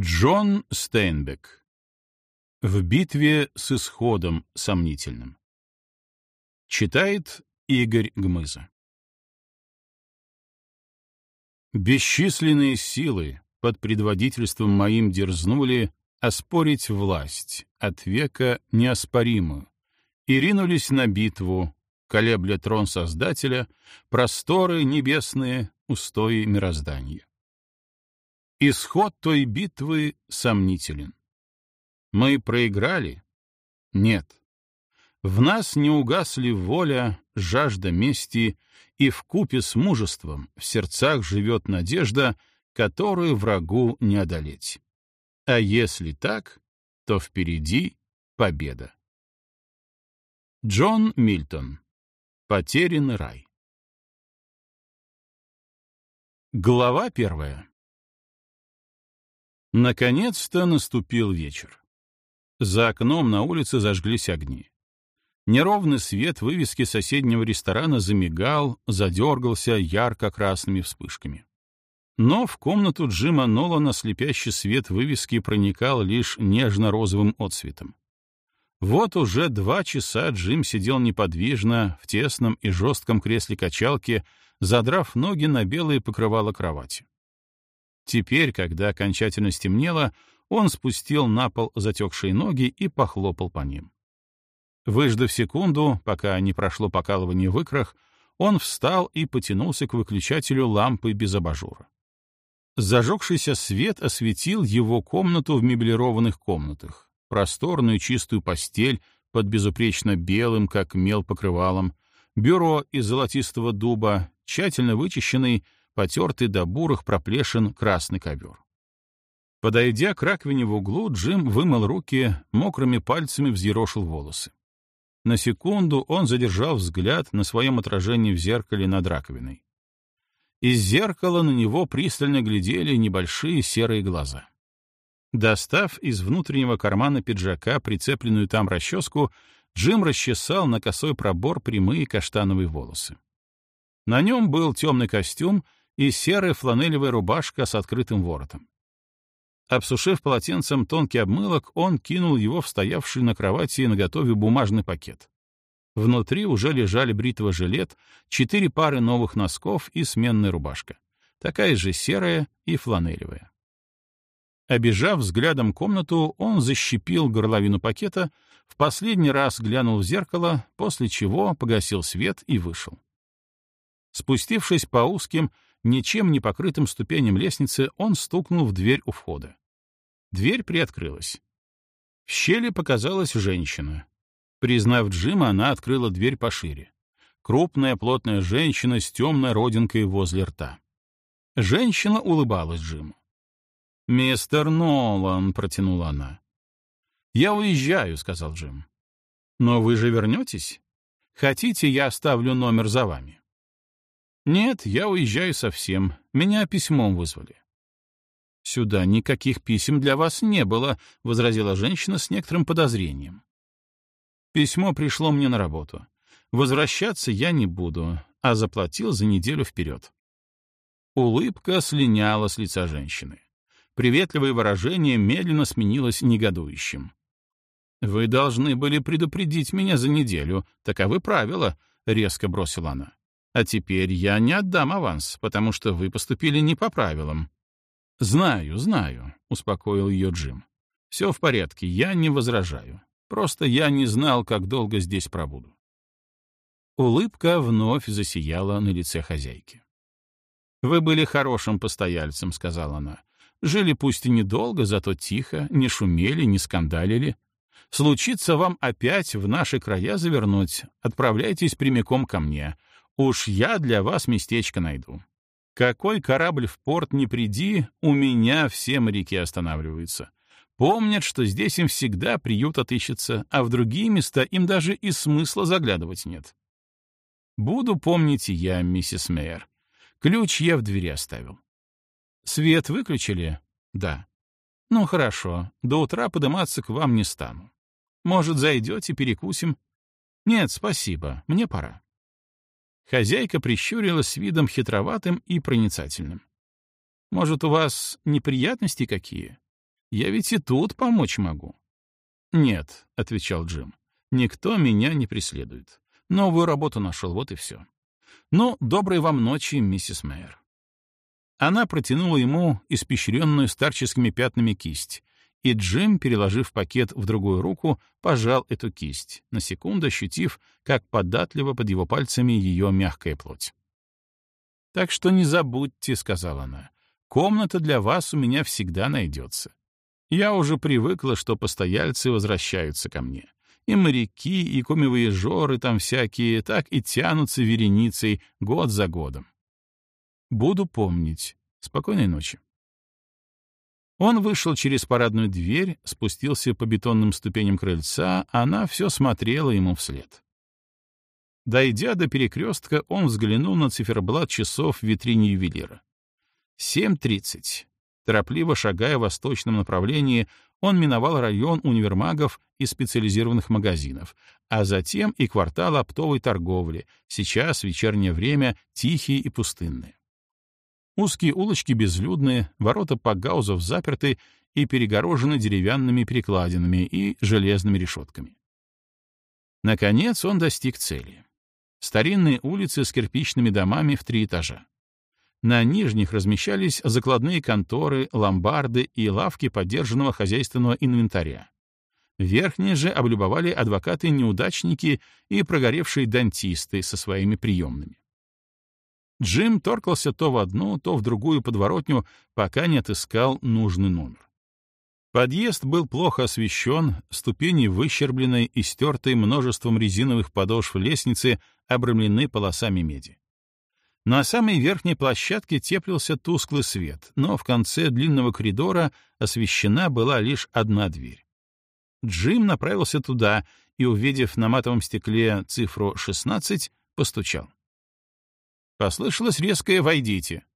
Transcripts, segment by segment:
Джон Стейнбек. В битве с исходом сомнительным. Читает Игорь Гмыза. Бесчисленные силы под предводительством моим дерзнули оспорить власть, от века неоспоримую, и ринулись на битву, колебля трон Создателя, просторы небесные, устои мироздания. Исход той битвы сомнителен. Мы проиграли? Нет. В нас не угасли воля, жажда мести, и в купе с мужеством в сердцах живет надежда, которую врагу не одолеть. А если так, то впереди победа. Джон Мильтон. Потерянный рай. Глава первая. Наконец-то наступил вечер. За окном на улице зажглись огни. Неровный свет вывески соседнего ресторана замигал, задергался ярко-красными вспышками. Но в комнату Джима Нолана слепящий свет вывески проникал лишь нежно-розовым отсветом. Вот уже два часа Джим сидел неподвижно в тесном и жестком кресле качалки, задрав ноги на белое покрывало кровати. Теперь, когда окончательно стемнело, он спустил на пол затекшие ноги и похлопал по ним. Выждав секунду, пока не прошло покалывание в икрах, он встал и потянулся к выключателю лампы без абажура. Зажегшийся свет осветил его комнату в меблированных комнатах, просторную чистую постель под безупречно белым, как мел, покрывалом, бюро из золотистого дуба, тщательно вычищенный, потертый до бурых проплешин красный ковер. Подойдя к раковине в углу, Джим вымыл руки, мокрыми пальцами взъерошил волосы. На секунду он задержал взгляд на своем отражении в зеркале над раковиной. Из зеркала на него пристально глядели небольшие серые глаза. Достав из внутреннего кармана пиджака прицепленную там расческу, Джим расчесал на косой пробор прямые каштановые волосы. На нем был темный костюм и серая фланелевая рубашка с открытым воротом. Обсушив полотенцем тонкий обмылок, он кинул его в стоявший на кровати наготове бумажный пакет. Внутри уже лежали бритва жилет, четыре пары новых носков и сменная рубашка. Такая же серая и фланелевая. Обежав взглядом комнату, он защипил горловину пакета, в последний раз глянул в зеркало, после чего погасил свет и вышел. Спустившись по узким, ничем не покрытым ступеням лестницы, он стукнул в дверь у входа. Дверь приоткрылась. В щели показалась женщина. Признав Джима, она открыла дверь пошире. Крупная, плотная женщина с темной родинкой возле рта. Женщина улыбалась Джиму. «Мистер Нолан», — протянула она. «Я уезжаю», — сказал Джим. «Но вы же вернетесь? Хотите, я оставлю номер за вами?» «Нет, я уезжаю совсем. Меня письмом вызвали». «Сюда никаких писем для вас не было», — возразила женщина с некоторым подозрением. «Письмо пришло мне на работу. Возвращаться я не буду, а заплатил за неделю вперед». Улыбка слиняла с лица женщины. Приветливое выражение медленно сменилось негодующим. «Вы должны были предупредить меня за неделю. Таковы правила», — резко бросила она. А теперь я не отдам аванс, потому что вы поступили не по правилам. Знаю, знаю, успокоил ее Джим. Все в порядке, я не возражаю. Просто я не знал, как долго здесь пробуду. Улыбка вновь засияла на лице хозяйки. «Вы были хорошим постояльцем», — сказала она. «Жили пусть и недолго, зато тихо, не шумели, не скандалили. Случится вам опять в наши края завернуть, отправляйтесь прямиком ко мне, Уж я для вас местечко найду. Какой корабль в порт не приди, у меня все моряки останавливаются. Помнят, что здесь им всегда приют отыщется, а в другие места им даже и смысла заглядывать нет. Буду помнить я, миссис Мейер. Ключ я в двери оставил. Свет выключили? Да. Ну, хорошо. До утра подниматься к вам не стану. Может, зайдете, перекусим? Нет, спасибо. Мне пора. Хозяйка прищурилась с видом хитроватым и проницательным. «Может, у вас неприятности какие? Я ведь и тут помочь могу». «Нет», — отвечал Джим, — «никто меня не преследует. Новую работу нашел, вот и все. Ну, доброй вам ночи, миссис Мэйр». Она протянула ему испещренную старческими пятнами кисть, и Джим, переложив пакет в другую руку, пожал эту кисть, на секунду ощутив, как податливо под его пальцами ее мягкая плоть. «Так что не забудьте», — сказала она, — «комната для вас у меня всегда найдется. Я уже привыкла, что постояльцы возвращаются ко мне. И моряки, и комивоежоры там всякие так и тянутся вереницей год за годом. Буду помнить. Спокойной ночи. Он вышел через парадную дверь, спустился по бетонным ступеням крыльца, она все смотрела ему вслед. Дойдя до перекрестка, он взглянул на циферблат часов в витрине ювелира. Семь тридцать. Торопливо шагая в восточном направлении, он миновал район универмагов и специализированных магазинов, а затем и квартал оптовой торговли, сейчас, вечернее время, тихие и пустынные. Узкие улочки безлюдные, ворота погаузов заперты и перегорожены деревянными перекладинами и железными решетками. Наконец он достиг цели. Старинные улицы с кирпичными домами в три этажа. На нижних размещались закладные конторы, ломбарды и лавки поддержанного хозяйственного инвентаря. Верхние же облюбовали адвокаты-неудачники и прогоревшие дантисты со своими приемными. Джим торкался то в одну, то в другую подворотню, пока не отыскал нужный номер. Подъезд был плохо освещен, ступени выщербленной и стертой множеством резиновых подошв лестницы обрамлены полосами меди. На самой верхней площадке теплился тусклый свет, но в конце длинного коридора освещена была лишь одна дверь. Джим направился туда и, увидев на матовом стекле цифру 16, постучал. Послышалось резкое «Войдите».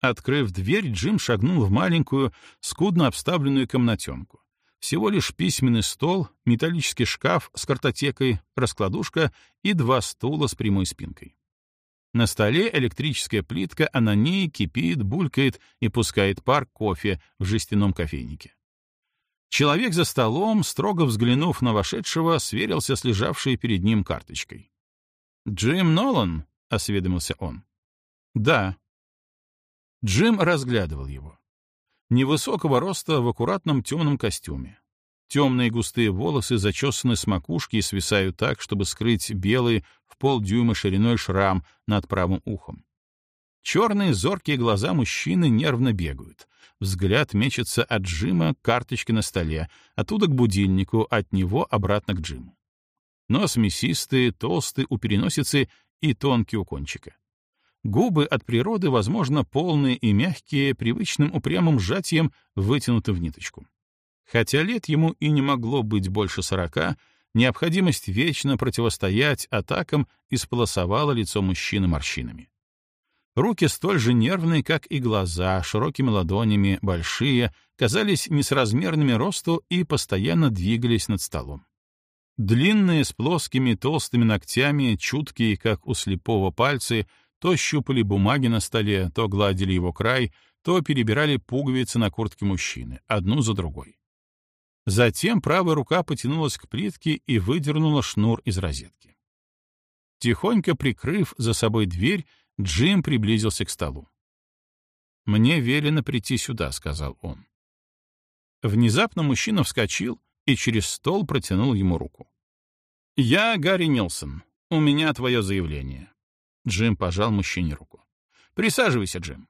Открыв дверь, Джим шагнул в маленькую, скудно обставленную комнатенку. Всего лишь письменный стол, металлический шкаф с картотекой, раскладушка и два стула с прямой спинкой. На столе электрическая плитка, а на ней кипит, булькает и пускает пар кофе в жестяном кофейнике. Человек за столом, строго взглянув на вошедшего, сверился с лежавшей перед ним карточкой. «Джим Нолан?» — осведомился он. «Да». Джим разглядывал его. Невысокого роста в аккуратном темном костюме. Темные густые волосы зачесаны с макушки и свисают так, чтобы скрыть белый в полдюйма шириной шрам над правым ухом. Черные зоркие глаза мужчины нервно бегают. Взгляд мечется от Джима к карточке на столе, оттуда к будильнику, от него обратно к Джиму. Нос мясистый, толстый у переносицы и тонкий у кончика. Губы от природы, возможно, полные и мягкие, привычным упрямым сжатием вытянуты в ниточку. Хотя лет ему и не могло быть больше сорока, необходимость вечно противостоять атакам исполосовала лицо мужчины морщинами. Руки столь же нервные, как и глаза, широкими ладонями, большие, казались несразмерными росту и постоянно двигались над столом. Длинные, с плоскими толстыми ногтями, чуткие, как у слепого пальцы, то щупали бумаги на столе, то гладили его край, то перебирали пуговицы на куртке мужчины, одну за другой. Затем правая рука потянулась к плитке и выдернула шнур из розетки. Тихонько прикрыв за собой дверь, Джим приблизился к столу. «Мне велено прийти сюда», — сказал он. Внезапно мужчина вскочил и через стол протянул ему руку. «Я Гарри Нилсон. У меня твое заявление». Джим пожал мужчине руку. «Присаживайся, Джим».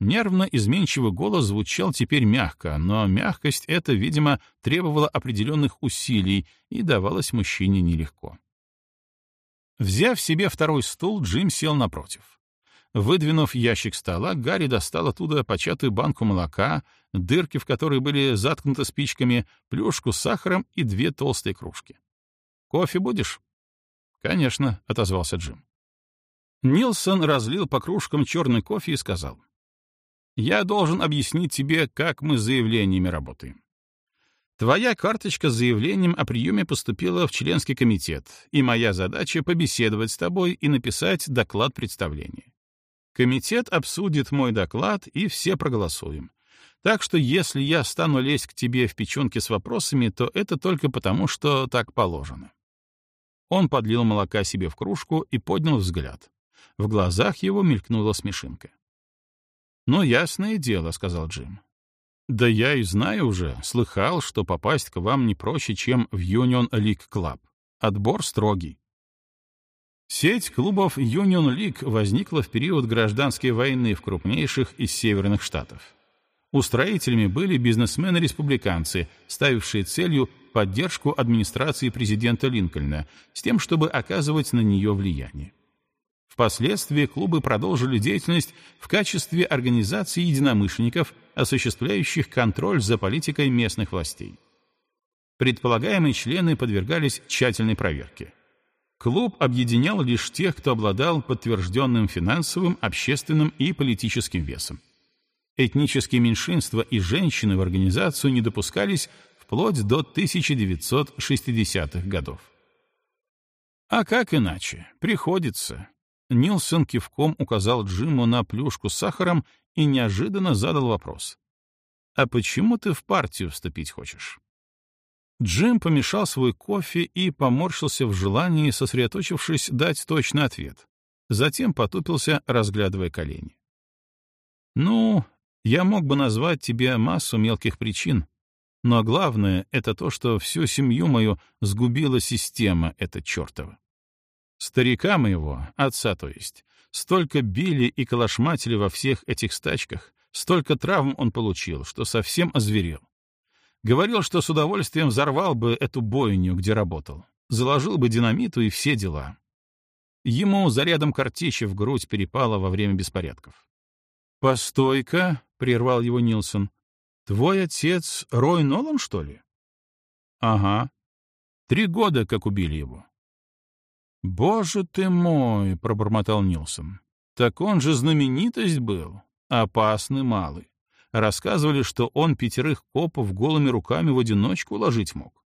Нервно изменчивый голос звучал теперь мягко, но мягкость эта, видимо, требовала определенных усилий и давалась мужчине нелегко. Взяв себе второй стул, Джим сел напротив. Выдвинув ящик стола, Гарри достал оттуда початую банку молока, дырки в которой были заткнуты спичками, плюшку с сахаром и две толстые кружки. «Кофе будешь?» «Конечно», — отозвался Джим. Нилсон разлил по кружкам черный кофе и сказал. Я должен объяснить тебе, как мы с заявлениями работаем. Твоя карточка с заявлением о приеме поступила в членский комитет, и моя задача — побеседовать с тобой и написать доклад представления. Комитет обсудит мой доклад, и все проголосуем. Так что если я стану лезть к тебе в печенки с вопросами, то это только потому, что так положено. Он подлил молока себе в кружку и поднял взгляд. В глазах его мелькнула смешинка. «Ну, ясное дело», — сказал Джим. «Да я и знаю уже, слыхал, что попасть к вам не проще, чем в Union League Club. Отбор строгий». Сеть клубов Union League возникла в период гражданской войны в крупнейших из северных штатов. Устроителями были бизнесмены-республиканцы, ставившие целью поддержку администрации президента Линкольна с тем, чтобы оказывать на нее влияние. Впоследствии клубы продолжили деятельность в качестве организации единомышленников, осуществляющих контроль за политикой местных властей. Предполагаемые члены подвергались тщательной проверке. Клуб объединял лишь тех, кто обладал подтвержденным финансовым, общественным и политическим весом. Этнические меньшинства и женщины в организацию не допускались вплоть до 1960-х годов. А как иначе? Приходится. Нилсон кивком указал Джиму на плюшку с сахаром и неожиданно задал вопрос. «А почему ты в партию вступить хочешь?» Джим помешал свой кофе и поморщился в желании, сосредоточившись, дать точный ответ. Затем потупился, разглядывая колени. «Ну, я мог бы назвать тебе массу мелких причин, но главное — это то, что всю семью мою сгубила система эта чертова. Старика моего, отца то есть, столько били и калашматили во всех этих стачках, столько травм он получил, что совсем озверел. Говорил, что с удовольствием взорвал бы эту бойню, где работал, заложил бы динамиту и все дела. Ему зарядом картечи в грудь перепало во время беспорядков. «Постой-ка», — прервал его Нилсон, — «твой отец Рой Нолан, что ли?» «Ага. Три года, как убили его. «Боже ты мой!» — пробормотал Нилсон. «Так он же знаменитость был. Опасный малый. Рассказывали, что он пятерых копов голыми руками в одиночку уложить мог».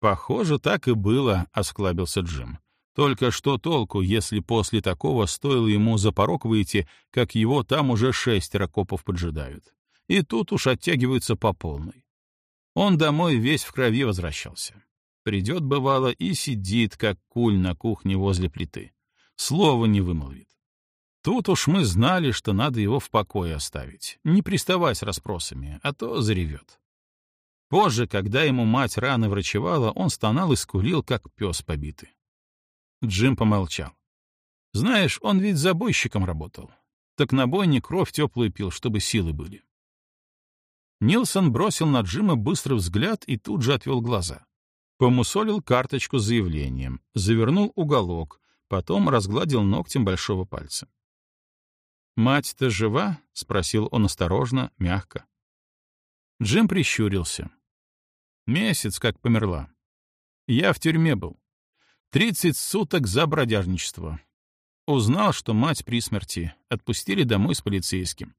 «Похоже, так и было», — осклабился Джим. «Только что толку, если после такого стоило ему за порог выйти, как его там уже шестеро копов поджидают. И тут уж оттягиваются по полной. Он домой весь в крови возвращался. Придет, бывало, и сидит, как куль на кухне возле плиты. Слова не вымолвит. Тут уж мы знали, что надо его в покое оставить, не приставать с расспросами, а то заревет. Позже, когда ему мать рано врачевала, он стонал и скулил, как пес побитый. Джим помолчал. Знаешь, он ведь забойщиком работал. Так на бойне кровь теплую пил, чтобы силы были. Нилсон бросил на Джима быстрый взгляд и тут же отвел глаза. Помусолил карточку с заявлением, завернул уголок, потом разгладил ногтем большого пальца. «Мать-то жива?» — спросил он осторожно, мягко. Джим прищурился. «Месяц как померла. Я в тюрьме был. Тридцать суток за бродяжничество. Узнал, что мать при смерти. Отпустили домой с полицейским.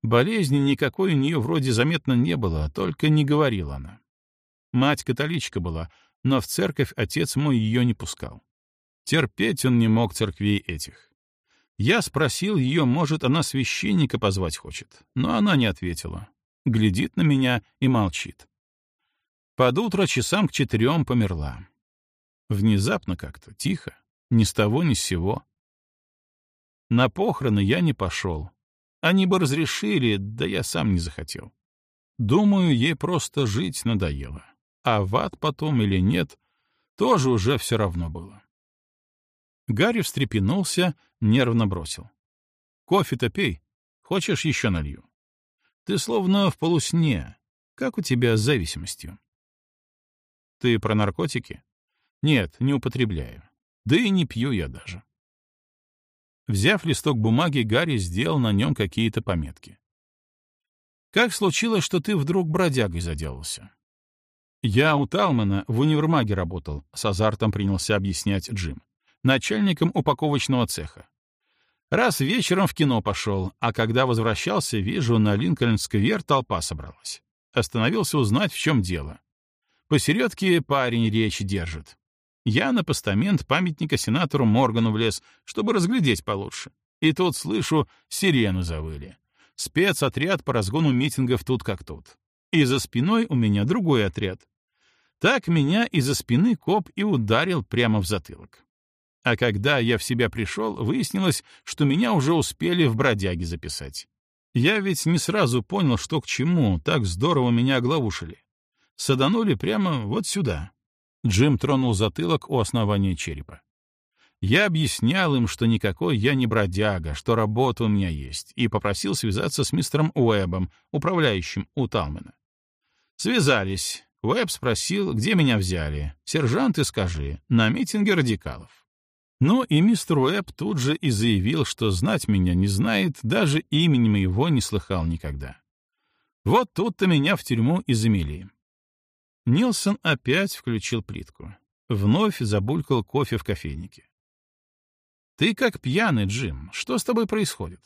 Болезни никакой у нее вроде заметно не было, только не говорила она. Мать католичка была, но в церковь отец мой ее не пускал. Терпеть он не мог церквей этих. Я спросил ее, может, она священника позвать хочет, но она не ответила. Глядит на меня и молчит. Под утро часам к четырем померла. Внезапно как-то, тихо, ни с того ни с сего. На похороны я не пошел. Они бы разрешили, да я сам не захотел. Думаю, ей просто жить надоело а в ад потом или нет, тоже уже все равно было. Гарри встрепенулся, нервно бросил. «Кофе-то пей. Хочешь, еще налью? Ты словно в полусне. Как у тебя с зависимостью?» «Ты про наркотики?» «Нет, не употребляю. Да и не пью я даже». Взяв листок бумаги, Гарри сделал на нем какие-то пометки. «Как случилось, что ты вдруг бродягой заделался? «Я у Талмана в универмаге работал», — с азартом принялся объяснять Джим. «Начальником упаковочного цеха. Раз вечером в кино пошел, а когда возвращался, вижу, на Линкольн-сквер толпа собралась. Остановился узнать, в чем дело. Посередке парень речи держит. Я на постамент памятника сенатору Моргану влез, чтобы разглядеть получше. И тут слышу, сирену завыли. Спецотряд по разгону митингов тут как тут. И за спиной у меня другой отряд. Так меня из-за спины коп и ударил прямо в затылок. А когда я в себя пришел, выяснилось, что меня уже успели в бродяги записать. Я ведь не сразу понял, что к чему, так здорово меня оглавушили. Саданули прямо вот сюда. Джим тронул затылок у основания черепа. Я объяснял им, что никакой я не бродяга, что работа у меня есть, и попросил связаться с мистером Уэбом, управляющим у Талмена. Связались. Уэб спросил, где меня взяли. Сержант, и скажи, на митинге радикалов. Ну и мистер Уэбб тут же и заявил, что знать меня не знает, даже имени моего не слыхал никогда. Вот тут-то меня в тюрьму и замели. Нилсон опять включил плитку. Вновь забулькал кофе в кофейнике. «Ты как пьяный, Джим. Что с тобой происходит?»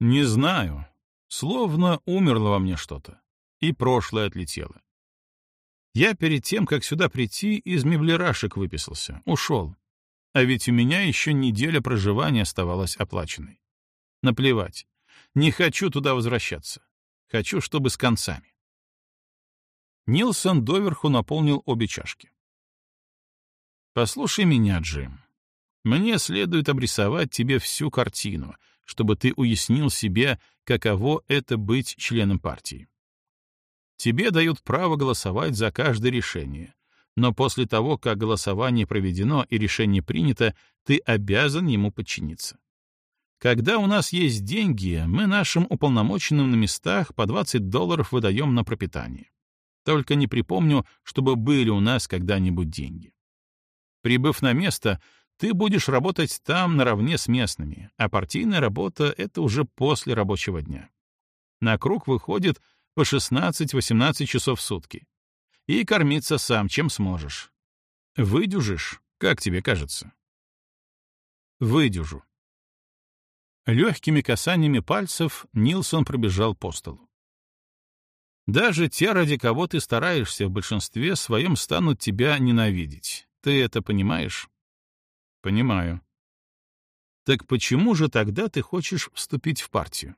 «Не знаю. Словно умерло во мне что-то. И прошлое отлетело. Я перед тем, как сюда прийти, из меблерашек выписался. Ушел. А ведь у меня еще неделя проживания оставалась оплаченной. Наплевать. Не хочу туда возвращаться. Хочу, чтобы с концами. Нилсон доверху наполнил обе чашки. «Послушай меня, Джим. Мне следует обрисовать тебе всю картину, чтобы ты уяснил себе, каково это быть членом партии. Тебе дают право голосовать за каждое решение, но после того, как голосование проведено и решение принято, ты обязан ему подчиниться. Когда у нас есть деньги, мы нашим уполномоченным на местах по 20 долларов выдаем на пропитание. Только не припомню, чтобы были у нас когда-нибудь деньги. Прибыв на место, ты будешь работать там наравне с местными, а партийная работа — это уже после рабочего дня. На круг выходит по 16-18 часов в сутки и кормиться сам, чем сможешь. Выдюжишь, как тебе кажется? Выдюжу. Легкими касаниями пальцев Нилсон пробежал по столу. Даже те, ради кого ты стараешься, в большинстве своем станут тебя ненавидеть. Ты это понимаешь? Понимаю. Так почему же тогда ты хочешь вступить в партию?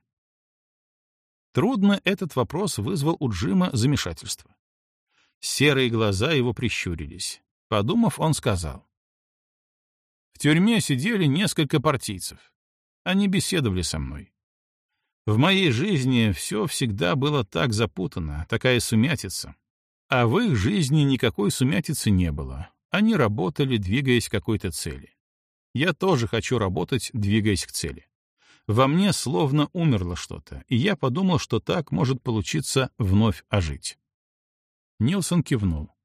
Трудно этот вопрос вызвал у Джима замешательство. Серые глаза его прищурились. Подумав, он сказал. В тюрьме сидели несколько партийцев. Они беседовали со мной. В моей жизни все всегда было так запутано, такая сумятица. А в их жизни никакой сумятицы не было. Они работали, двигаясь к какой-то цели. Я тоже хочу работать, двигаясь к цели. Во мне словно умерло что-то, и я подумал, что так может получиться вновь ожить. Нилсон кивнул.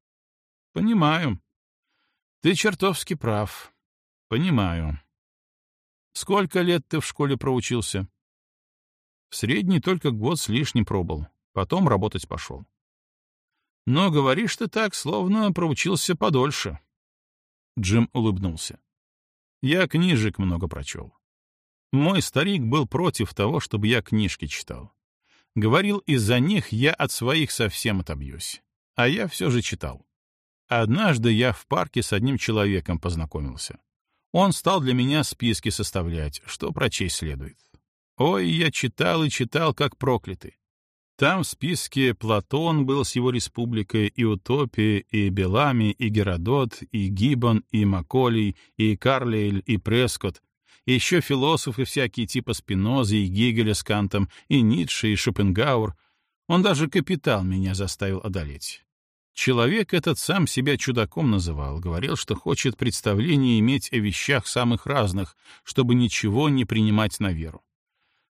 «Понимаю. Ты чертовски прав. Понимаю. Сколько лет ты в школе проучился?» «В средней только год с лишним пробыл. Потом работать пошел». «Но говоришь ты так, словно проучился подольше». Джим улыбнулся. «Я книжек много прочел. Мой старик был против того, чтобы я книжки читал. Говорил, из-за них я от своих совсем отобьюсь а я все же читал. Однажды я в парке с одним человеком познакомился. Он стал для меня списки составлять, что прочесть следует. Ой, я читал и читал, как проклятый. Там в списке Платон был с его республикой, и Утопия, и Белами, и Геродот, и Гиббон, и Маколей, и Карлейль, и Прескотт, и еще философы всякие типа Спинозы, и Гегеля с Кантом, и Ницше, и Шопенгауэр. Он даже капитал меня заставил одолеть. Человек этот сам себя чудаком называл, говорил, что хочет представление иметь о вещах самых разных, чтобы ничего не принимать на веру.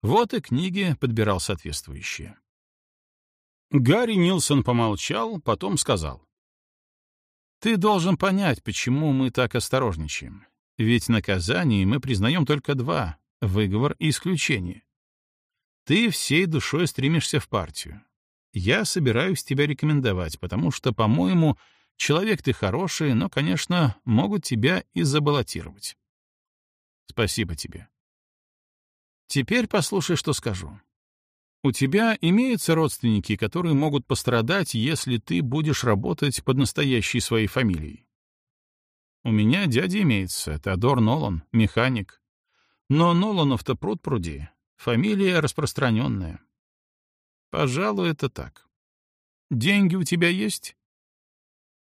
Вот и книги подбирал соответствующие. Гарри Нилсон помолчал, потом сказал. «Ты должен понять, почему мы так осторожничаем. Ведь наказаний мы признаем только два — выговор и исключение. Ты всей душой стремишься в партию, я собираюсь тебя рекомендовать, потому что, по-моему, человек ты хороший, но, конечно, могут тебя и забаллотировать. Спасибо тебе. Теперь послушай, что скажу. У тебя имеются родственники, которые могут пострадать, если ты будешь работать под настоящей своей фамилией. У меня дядя имеется, Теодор Нолан, механик. Но Ноланов-то пруд пруди. Фамилия распространенная. Пожалуй, это так. Деньги у тебя есть?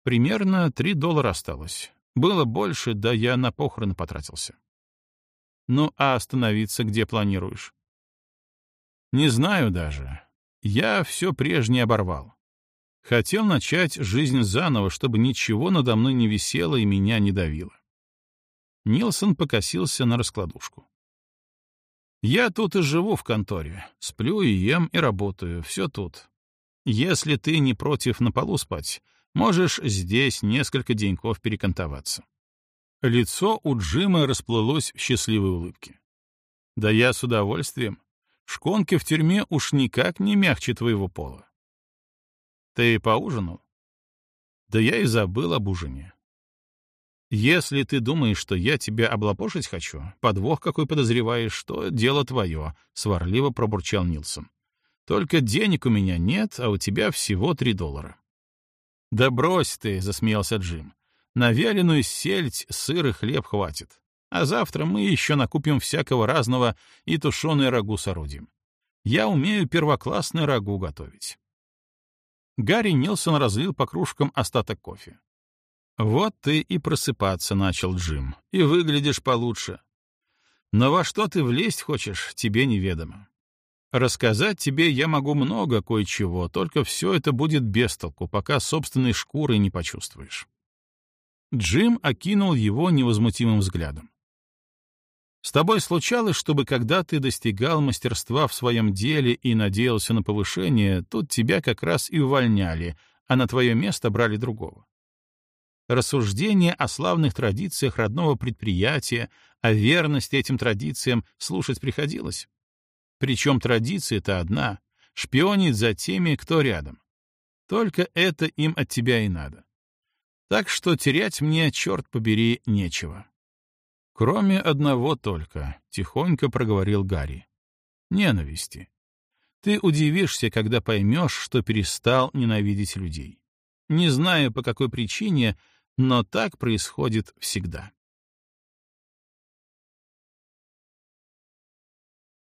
Примерно три доллара осталось. Было больше, да я на похороны потратился. Ну, а остановиться где планируешь? Не знаю даже. Я все прежнее оборвал. Хотел начать жизнь заново, чтобы ничего надо мной не висело и меня не давило. Нилсон покосился на раскладушку. Я тут и живу в конторе. Сплю и ем, и работаю. Все тут. Если ты не против на полу спать, можешь здесь несколько деньков перекантоваться. Лицо у Джима расплылось в счастливой улыбке. Да я с удовольствием. Шконки в тюрьме уж никак не мягче твоего пола. Ты поужинал? Да я и забыл об ужине. Если ты думаешь, что я тебя облапошить хочу, подвох какой подозреваешь, что дело твое, — сварливо пробурчал Нилсон. Только денег у меня нет, а у тебя всего три доллара. Да брось ты, — засмеялся Джим. На вяленую сельдь, сыр и хлеб хватит. А завтра мы еще накупим всякого разного и тушеное рагу соорудим. Я умею первоклассное рагу готовить. Гарри Нилсон разлил по кружкам остаток кофе. Вот ты и просыпаться начал, Джим, и выглядишь получше. Но во что ты влезть хочешь, тебе неведомо. Рассказать тебе я могу много кое-чего, только все это будет без толку, пока собственной шкурой не почувствуешь. Джим окинул его невозмутимым взглядом. С тобой случалось, чтобы когда ты достигал мастерства в своем деле и надеялся на повышение, тут тебя как раз и увольняли, а на твое место брали другого рассуждения о славных традициях родного предприятия, о верности этим традициям слушать приходилось. Причем традиция-то одна — шпионить за теми, кто рядом. Только это им от тебя и надо. Так что терять мне, черт побери, нечего. Кроме одного только, — тихонько проговорил Гарри. Ненависти. Ты удивишься, когда поймешь, что перестал ненавидеть людей. Не знаю, по какой причине, но так происходит всегда.